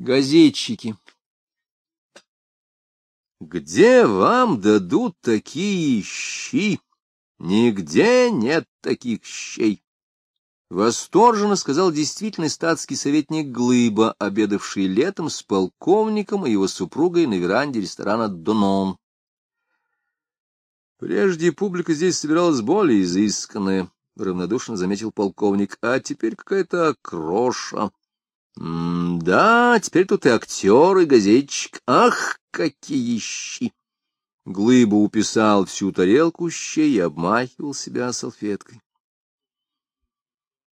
Газетчики. Где вам дадут такие щи? Нигде нет таких щей. Восторженно сказал действительный статский советник Глыба, обедавший летом с полковником и его супругой на веранде ресторана «Донон». Прежде публика здесь собиралась более изысканная, — равнодушно заметил полковник, — а теперь какая-то кроша. Да, теперь тут и актер, и газетчик. Ах, какие щи! Глыба уписал всю тарелку щей и обмахивал себя салфеткой.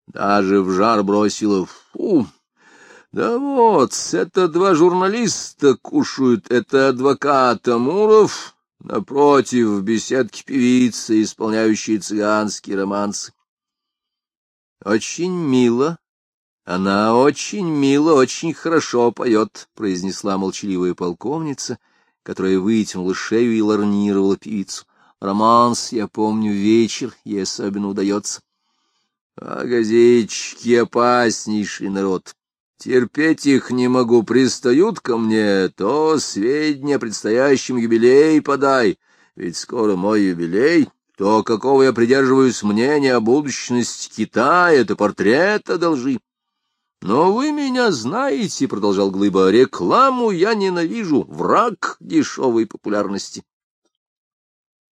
Даже в жар бросило. Фу! Да вот, это два журналиста кушают, это адвокат Амуров, напротив, в беседке певицы, исполняющие цыганские романсы. Очень мило. Она очень мило, очень хорошо поет, — произнесла молчаливая полковница, которая вытянула шею и ларнировала певицу. Романс, я помню, вечер ей особенно удается. А газетчики — опаснейший народ. Терпеть их не могу, пристают ко мне, то сведения о предстоящем юбилее подай, ведь скоро мой юбилей, то какого я придерживаюсь мнения о будущности Китая, это портрет одолжи. Но вы меня знаете, — продолжал Глыба, — рекламу я ненавижу, враг дешевой популярности.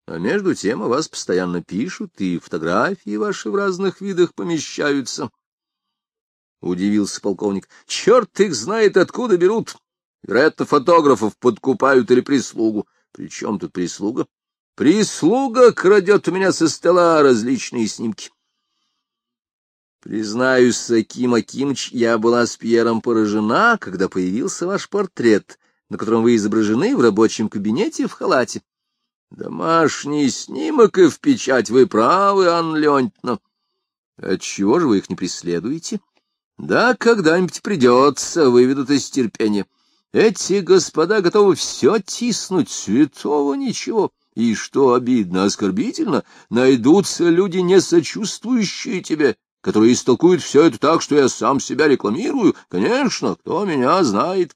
А между тем о вас постоянно пишут, и фотографии ваши в разных видах помещаются. — удивился полковник. — Черт их знает, откуда берут. Вероятно, фотографов подкупают или прислугу. При чем тут прислуга? Прислуга крадет у меня со стола различные снимки. Признаюсь, Аким Акимыч, я была с Пьером поражена, когда появился ваш портрет, на котором вы изображены в рабочем кабинете в халате. Домашний снимок и в печать, вы правы, Анна Леонтьевна. Отчего же вы их не преследуете? Да, когда-нибудь придется, выведут из терпения. Эти господа готовы все тиснуть, святого ничего. И что обидно, оскорбительно, найдутся люди, не сочувствующие тебе, которые истолкуют все это так, что я сам себя рекламирую. Конечно, кто меня знает.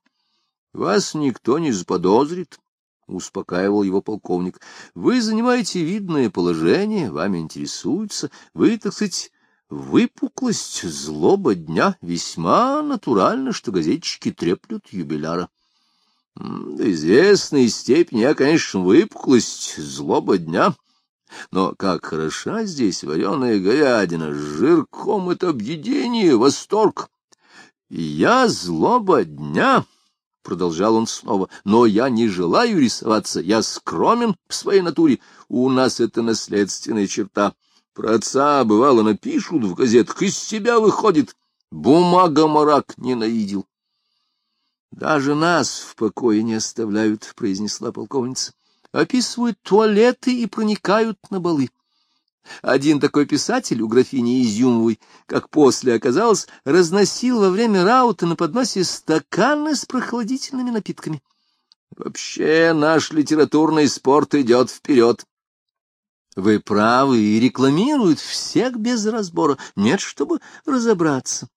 Вас никто не заподозрит, — успокаивал его полковник. Вы занимаете видное положение, вами интересуются, вы, так сказать, Выпуклость, злоба дня весьма натурально, что газетчики треплют юбиляра. До известной степени я, конечно, выпуклость, злоба дня. Но как хороша здесь вареная говядина, с жирком это объедение, восторг. Я злоба дня, — продолжал он снова, — но я не желаю рисоваться, я скромен в своей натуре, у нас это наследственная черта. Про отца, бывало, напишут в газетах, из себя выходит. Бумага марак ненавидел. Даже нас в покое не оставляют, — произнесла полковница. Описывают туалеты и проникают на балы. Один такой писатель у графини Изюмовой, как после оказалось, разносил во время раута на подносе стаканы с прохладительными напитками. Вообще наш литературный спорт идет вперед. Вы правы, и рекламируют всех без разбора. Нет, чтобы разобраться.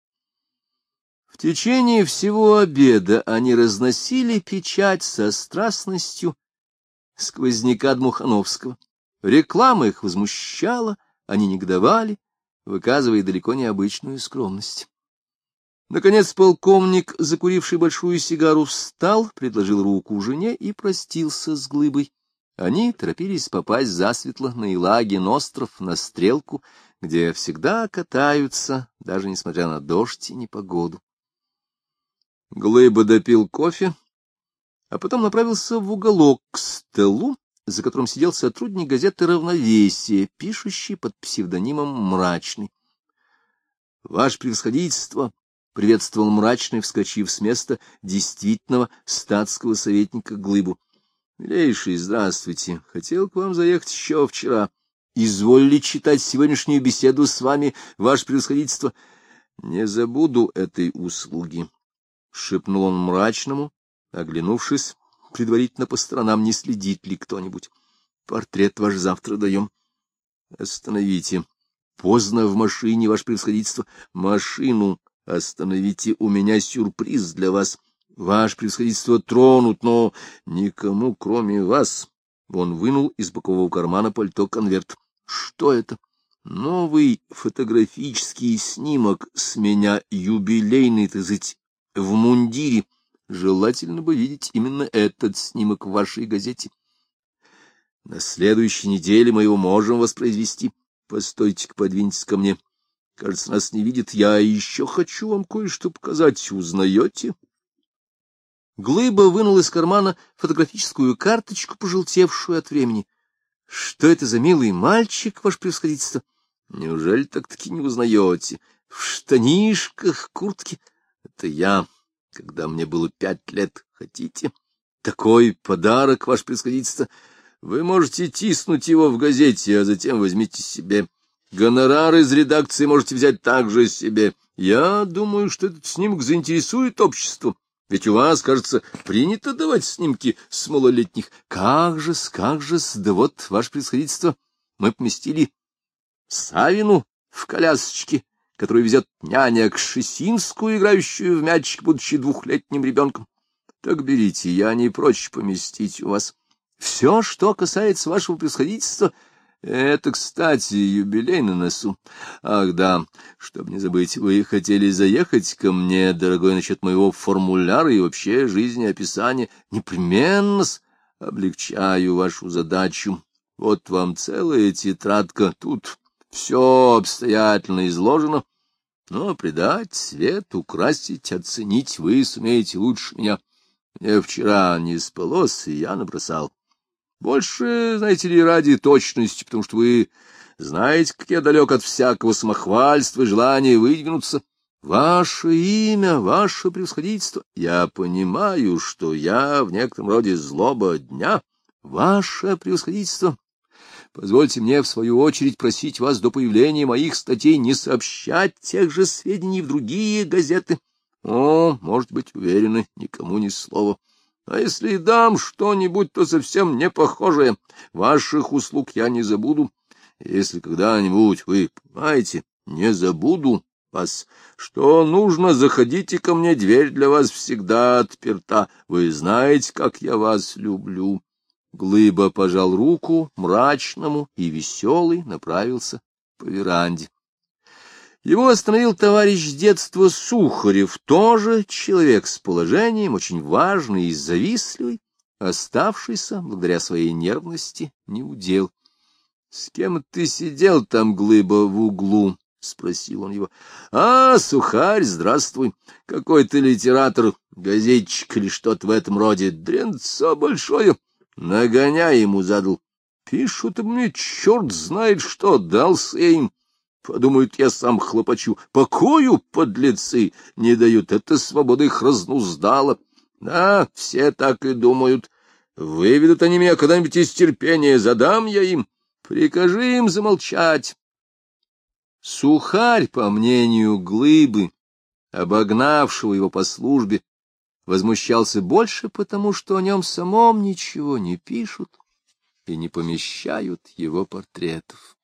В течение всего обеда они разносили печать со страстностью сквозняка Дмухановского. Реклама их возмущала, они негодовали, выказывая далеко необычную скромность. Наконец полковник, закуривший большую сигару, встал, предложил руку жене и простился с глыбой. Они торопились попасть засветло на Илагин остров, на стрелку, где всегда катаются, даже несмотря на дождь и непогоду. Глыба допил кофе, а потом направился в уголок к столу, за которым сидел сотрудник газеты «Равновесие», пишущий под псевдонимом «Мрачный». — Ваше превосходительство! — приветствовал Мрачный, вскочив с места действительного статского советника Глыбу. Милейший, здравствуйте. Хотел к вам заехать еще вчера. Изволили читать сегодняшнюю беседу с вами, ваше превосходительство. Не забуду этой услуги, — шепнул он мрачному, оглянувшись, предварительно по сторонам, не следит ли кто-нибудь. Портрет ваш завтра даем. Остановите. Поздно в машине, ваше превосходительство. Машину остановите, у меня сюрприз для вас. Ваше превосходительство тронут, но никому, кроме вас. Он вынул из бокового кармана пальто конверт. Что это? Новый фотографический снимок с меня, юбилейный, так сказать, в мундире. Желательно бы видеть именно этот снимок в вашей газете. На следующей неделе мы его можем воспроизвести. Постойте-ка, подвиньтесь ко мне. Кажется, нас не видит. Я еще хочу вам кое-что показать. Узнаете? Глыба вынул из кармана фотографическую карточку, пожелтевшую от времени. — Что это за милый мальчик, ваше превосходительство? — Неужели так-таки не узнаете? В штанишках, куртке. Это я, когда мне было пять лет. Хотите? Такой подарок, ваше превосходительство. Вы можете тиснуть его в газете, а затем возьмите себе. Гонорар из редакции можете взять также себе. Я думаю, что этот снимок заинтересует общество. Ведь у вас, кажется, принято давать снимки с малолетних. Как же-с, как же-с, да вот, ваше происходительство, мы поместили Савину в колясочке, которую везет няня Кшесинскую, играющую в мячик, будучи двухлетним ребенком. Так берите, я не прочь поместить у вас. Все, что касается вашего происходительства, это, кстати, юбилей на носу. Ах, да, чтобы не забыть, вы хотели заехать ко мне, дорогой, насчет моего формуляра и вообще жизнеописания. Непременно облегчаю вашу задачу. Вот вам целая тетрадка, тут все обстоятельно изложено. Но придать свет, украсить, оценить вы сумеете лучше меня. Мне вчера не спалось, и я набросал. Больше, знаете ли, ради точности, потому что вы знаете, как я далек от всякого самохвальства и желания выдвинуться. Ваше имя, ваше превосходительство. Я понимаю, что я в некотором роде злоба дня. Ваше превосходительство. Позвольте мне, в свою очередь, просить вас до появления моих статей не сообщать тех же сведений в другие газеты. О, может быть, уверены, никому ни слова. А если и дам что-нибудь, то совсем не похожее. Ваших услуг я не забуду. Если когда-нибудь вы, понимаете, не забуду вас, что нужно, заходите ко мне, дверь для вас всегда отперта. Вы знаете, как я вас люблю. Глыба пожал руку мрачному и веселый направился по веранде. Его остановил товарищ детства Сухарев, тоже человек с положением, очень важный и завистливый, оставшийся, благодаря своей нервности, неудел. — С кем ты сидел там, глыба, в углу? — спросил он его. — А, Сухарь, здравствуй. Какой ты литератор, газетчик или что-то в этом роде. Дренцо большое. Нагоняй ему задал. Пишут мне, черт знает что, дался им. Подумают, я сам хлопочу. Покою подлецы не дают. Это свобода их разнуздала. Да, все так и думают. Выведут они меня когда-нибудь из терпения, задам я им. Прикажи им замолчать. Сухарь, по мнению Глыбы, обогнавшего его по службе, возмущался больше потому, что о нем самом ничего не пишут и не помещают его портретов.